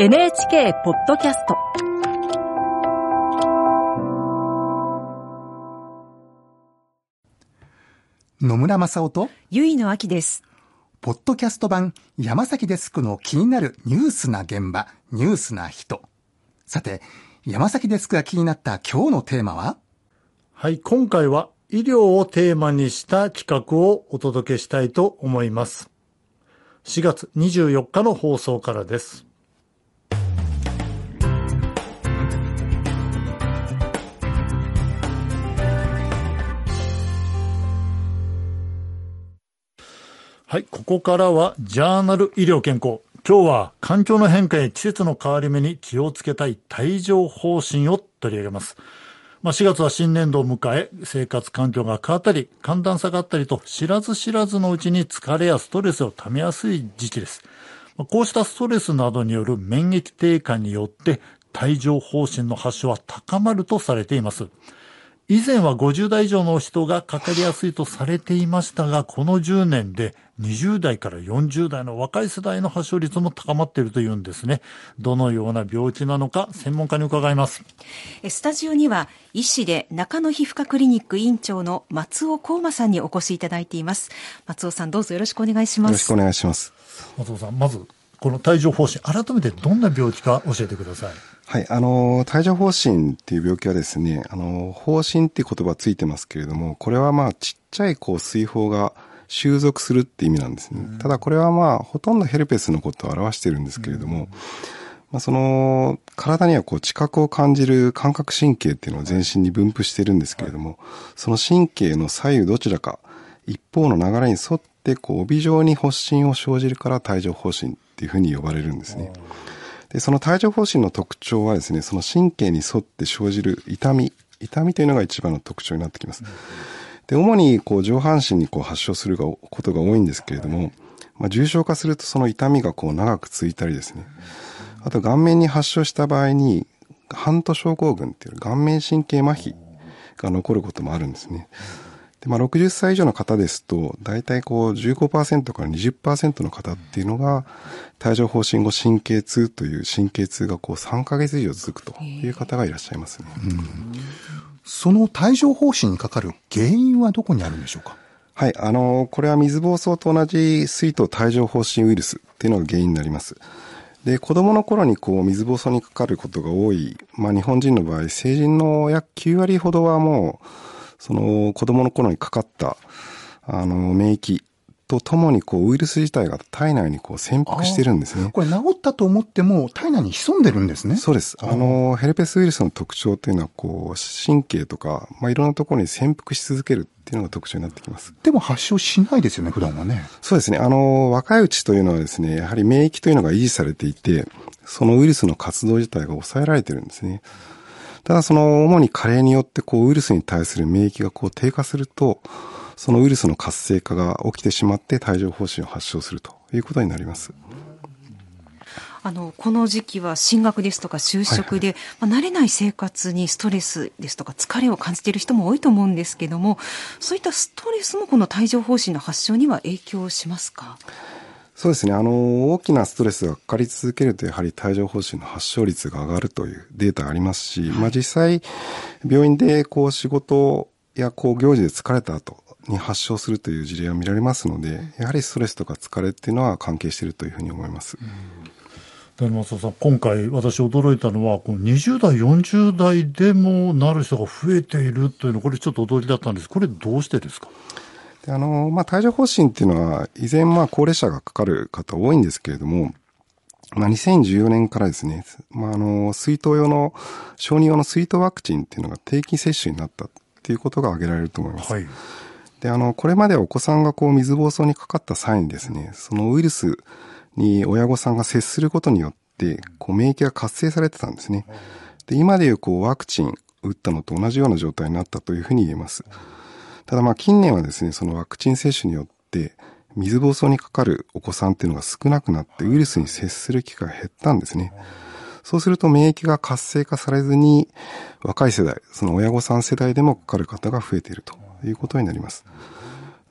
NHK ポッドキャスト野村正夫とゆいのあきですポッドキャスト版山崎デスクの気になるニュースな現場ニュースな人さて山崎デスクが気になった今日のテーマは？はい、今回は医療をテーマにした企画をお届けしたいと思います。4月24日の放送からです。はい、ここからはジャーナル医療健康。今日は環境の変化や季節の変わり目に気をつけたい帯状疱疹を取り上げます。まあ、4月は新年度を迎え、生活環境が変わったり、寒暖差があったりと、知らず知らずのうちに疲れやストレスを溜めやすい時期です。こうしたストレスなどによる免疫低下によって、帯状疱疹の発症は高まるとされています。以前は50代以上の人がかかりやすいとされていましたが、この10年で20代から40代の若い世代の発症率も高まっているというんですね。どのような病気なのか、専門家に伺います。えスタジオには医師で中野皮膚科クリニック院長の松尾幸馬さんにお越しいただいています松尾さんどうぞよろしくお願いしますよろしくお願いします。松尾さん、まず、この帯状疱疹、改めてどんな病気か教えてください。はい、あの、帯状疱疹っていう病気はですね、あの、疱疹っていう言葉ついてますけれども、これはまあ、ちっちゃいこう、水泡が収束するって意味なんですね。ただこれはまあ、ほとんどヘルペスのことを表してるんですけれども、まあ、その、体にはこう、知覚を感じる感覚神経っていうのを全身に分布してるんですけれども、その神経の左右どちらか、一方の流れに沿って、こう、帯状に発疹を生じるから帯状疱疹っていうふうに呼ばれるんですね。で、その帯状疱疹の特徴はですね、その神経に沿って生じる痛み、痛みというのが一番の特徴になってきます。で、主にこう上半身にこう発症することが多いんですけれども、まあ、重症化するとその痛みがこう長く続いたりですね。あと顔面に発症した場合に、ハント症候群っていう顔面神経麻痺が残ることもあるんですね。で、まあ、60歳以上の方ですと、大体こう15%から20%の方っていうのが、帯状疱疹後神経痛という神経痛がこう3ヶ月以上続くという方がいらっしゃいますね。その帯状疱疹にかかる原因はどこにあるんでしょうか？はい、あの、これは水疱瘡と同じ水痘帯状疱疹ウイルスっていうのが原因になります。で、子供の頃にこう水疱瘡にかかることが多い、まあ日本人の場合、成人の約9割ほどはもう、その子供の頃にかかった、あの、免疫とともにこうウイルス自体が体内にこう潜伏してるんですね。これ治ったと思っても体内に潜んでるんですね。そうです。あの、ヘルペスウイルスの特徴というのは、こう、神経とか、まあ、いろんなところに潜伏し続けるっていうのが特徴になってきます。でも発症しないですよね、普段はね。そうですね。あの、若いうちというのはですね、やはり免疫というのが維持されていて、そのウイルスの活動自体が抑えられてるんですね。ただその、主に加齢によって、こう、ウイルスに対する免疫がこう、低下すると、そのウイルスの活性化が起きてしまって帯状疱疹を発症するということになります。あのこの時期は進学ですとか就職で、まあ、慣れない生活にストレスですとか疲れを感じている人も多いと思うんですけどもそういったストレスもこの帯状疱疹の発症には影響しますか？そうですね。あの、大きなストレスがかかり続けると、やはり帯状疱疹の発症率が上がるというデータがありますし、まあ実際、病院でこう仕事やこう行事で疲れた後に発症するという事例は見られますので、やはりストレスとか疲れっていうのは関係しているというふうに思います。で松尾さん、今回私驚いたのは、この20代、40代でもなる人が増えているというの、これちょっと驚きだったんです。これどうしてですか？であの、まあ、帯状疱疹っていうのは、依然、まあ、高齢者がかかる方多いんですけれども、まあ、2014年からですね、まあ、あの、水筒用の、小児用の水筒ワクチンっていうのが定期接種になったっていうことが挙げられると思います。はい。で、あの、これまでお子さんがこう水疱瘡にかかった際にですね、そのウイルスに親御さんが接することによって、こう免疫が活性されてたんですね。で、今でいうこうワクチン打ったのと同じような状態になったというふうに言えます。ただまあ近年はですね、そのワクチン接種によって、水疱瘡にかかるお子さんっていうのが少なくなって、ウイルスに接する機会が減ったんですね。そうすると免疫が活性化されずに、若い世代、その親御さん世代でもかかる方が増えているということになります。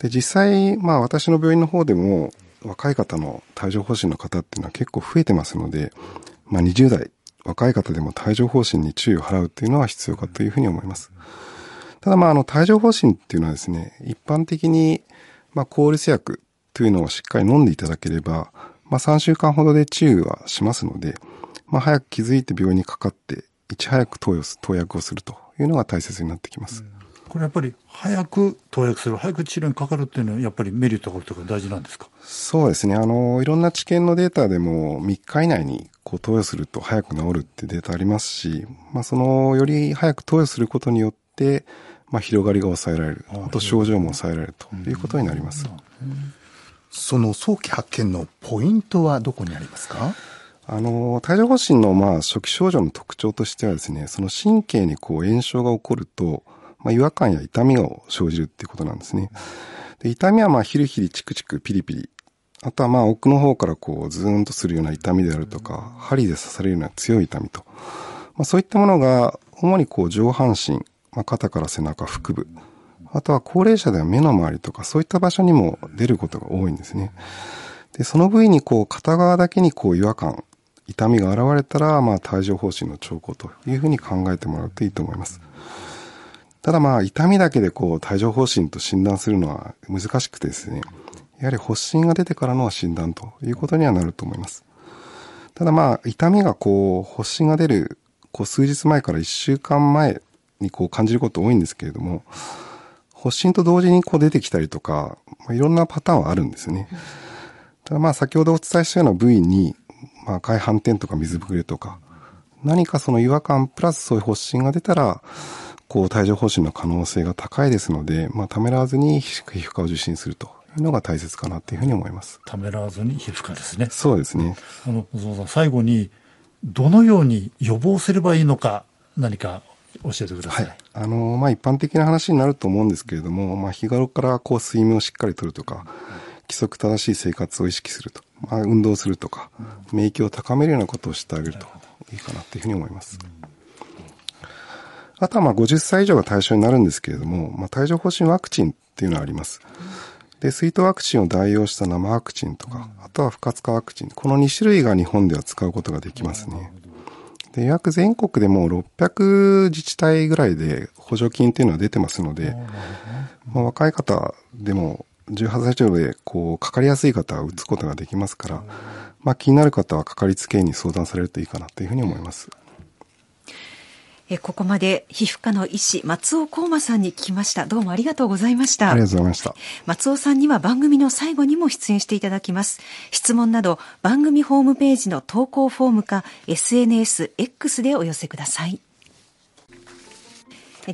で、実際、まあ私の病院の方でも、若い方の帯状疱疹の方っていうのは結構増えてますので、まあ、20代、若い方でも帯状疱疹に注意を払うっていうのは必要かというふうに思います。ただまあ、あの、帯状疱疹っていうのはですね、一般的に、まあ、抗ウイルス薬というのをしっかり飲んでいただければ、まあ、3週間ほどで治癒はしますので、まあ、早く気づいて病院にかかって、いち早く投与投薬をするというのが大切になってきます。これやっぱり早く投薬する、早く治療にかかるっていうのは、やっぱりメリットがあるとか大事なんですか？そうですね。あの、いろんな治験のデータでも3日以内にこう投与すると早く治るってデータありますし、まあ、その、より早く投与することによって、まあ、広がりが抑えられる。あと症状も抑えられるということになります。その早期発見のポイントはどこにありますか？あの、帯状疱疹のまあ初期症状の特徴としてはですね、その神経にこう炎症が起こると、まあ、違和感や痛みが生じるっていうことなんですね。で痛みはまあヒリヒリチクチクピリピリ。あとはまあ奥の方からこうズーンとするような痛みであるとか、針で刺されるような強い痛みと。まあ、そういったものが主にこう上半身、まあ、肩から背中、腹部。あとは高齢者では目の周りとかそういった場所にも出ることが多いんですね。で、その部位にこう片側だけにこう違和感、痛みが現れたら、まあ帯状疱疹の兆候というふうに考えてもらうといいと思います。ただまあ、痛みだけでこう、帯状疱疹と診断するのは難しくてですね、やはり発疹が出てからの診断ということにはなると思います。ただまあ、痛みがこう、発疹が出る、こう、数日前から1週間前にこう感じること多いんですけれども、発疹と同時にこう出てきたりとか、まあ、いろんなパターンはあるんですね。ただまあ、先ほどお伝えしたような部位に、まあ、赤い斑点とか水ぶくれとか、何かその違和感プラスそういう発疹が出たら、こう、帯状疱疹の可能性が高いですので、まあ、ためらわずに皮膚科を受診するというのが大切かなというふうに思います。ためらわずに皮膚科ですね。そうですね。あの、小園さん、最後に、どのように予防すればいいのか、何か教えてください。はい、あの、まあ、一般的な話になると思うんですけれども、まあ、日頃からこう、睡眠をしっかりとるとか、規則正しい生活を意識すると、まあ、運動するとか、免疫を高めるようなことをしてあげるといいかなというふうに思います。うんあとはまあ50歳以上が対象になるんですけれども、まあ、帯状疱疹ワクチンっていうのはあります。で、水筒ワクチンを代用した生ワクチンとか、あとは不活化ワクチン。この2種類が日本では使うことができますね。で、約全国でも600自治体ぐらいで補助金っていうのは出てますので、まあ、若い方でも18歳以上でこうかかりやすい方は打つことができますから、まあ、気になる方はかかりつけ医に相談されるといいかなというふうに思います。えここまで皮膚科の医師松尾幸馬さんに聞きました。どうもありがとうございました。ありがとうございました。松尾さんには番組の最後にも出演していただきます。質問など番組ホームページの投稿フォームか SNSX でお寄せください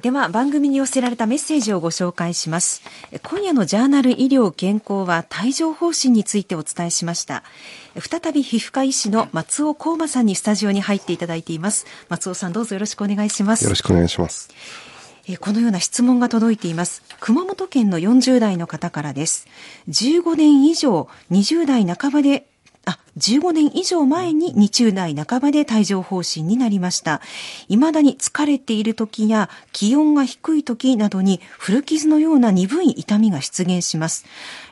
では番組に寄せられたメッセージをご紹介します。今夜のジャーナル医療健康は帯状疱疹についてお伝えしました。再び皮膚科医師の松尾幸馬さんにスタジオに入っていただいています。松尾さんどうぞよろしくお願いします。よろしくお願いします。このような質問が届いています。熊本県の40代の方からです。15年以上20代半ばであ、15年以上前に20代半ばで帯状疱疹になりました。未だに疲れている時や気温が低い時などに古傷のような鈍い痛みが出現します。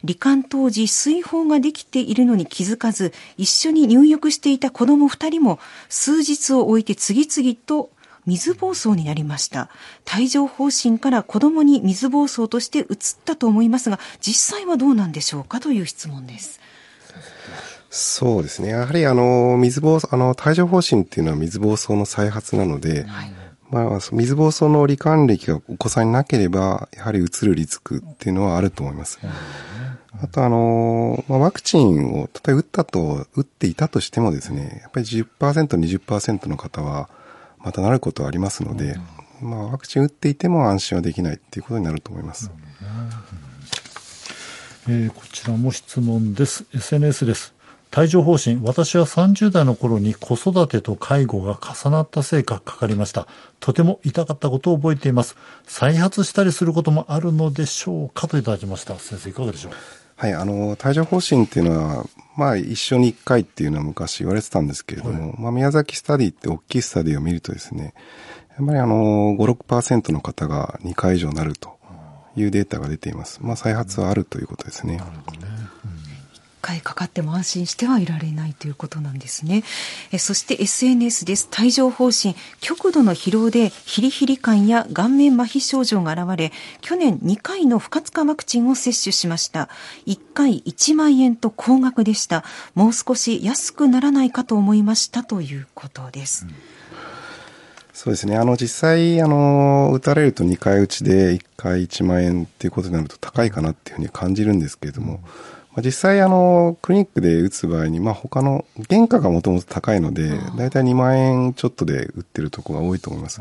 罹患当時水泡ができているのに気づかず、一緒に入浴していた子供2人も数日を置いて次々と水疱瘡になりました。帯状疱疹から子供に水疱瘡として移ったと思いますが、実際はどうなんでしょうかという質問です。そうですね。やはりあの、水疱瘡、あの、帯状疱疹っていうのは水疱瘡の再発なので、はい、まあ、水疱瘡の罹患歴がお子さんになければ、やはりうつるリスクっていうのはあると思います。あとあの、まあ、ワクチンを、例えば打ったと、打っていたとしてもですね、やっぱり10%、20%の方は、またなることはありますので、まあ、ワクチン打っていても安心はできないっていうことになると思います。えー、こちらも質問です。SNS です。帯状疱疹、私は30代の頃に子育てと介護が重なったせいかかかりました。とても痛かったことを覚えています。再発したりすることもあるのでしょうか？といただきました。先生いかがでしょう？はい、あの、帯状疱疹っていうのは、まあ一緒に一回っていうのは昔言われてたんですけれども、はい、まあ宮崎スタディって大きいスタディを見るとですね、やっぱりあの、5、6%の方が2回以上なるというデータが出ています。まあ再発はあるということですね。なるほどね。使いかかっても安心してはいられないということなんですね。えそして SNS です。帯状疱疹、極度の疲労でヒリヒリ感や顔面麻痺症状が現れ、去年2回の不活化ワクチンを接種しました。1回1万円と高額でした。もう少し安くならないかと思いましたということです。うんそうですね。あの、実際、あの、打たれると2回打ちで1回1万円っていうことになると高いかなっていうふうに感じるんですけれども、まあ、実際、あの、クリニックで打つ場合に、まあ、他の、原価がもともと高いので、だいたい2万円ちょっとで打ってるところが多いと思います。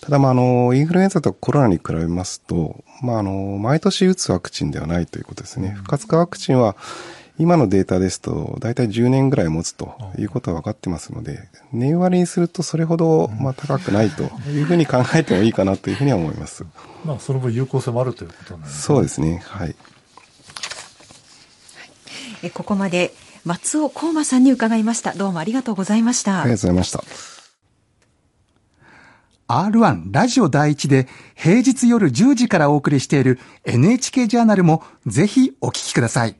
ただ、まあ、あの、インフルエンザとコロナに比べますと、まあ、あの、毎年打つワクチンではないということですね。不活化ワクチンは、今のデータですと、大体10年ぐらい持つということは分かってますので、年割りにするとそれほどまあ高くないというふうに考えてもいいかなというふうには思います。まあ、その分有効性もあるということなんですね。そうですね。はい。えここまで松尾光馬さんに伺いました。どうもありがとうございました。ありがとうございました。R1 ラジオ第一で平日夜10時からお送りしている NHK ジャーナルもぜひお聞きください。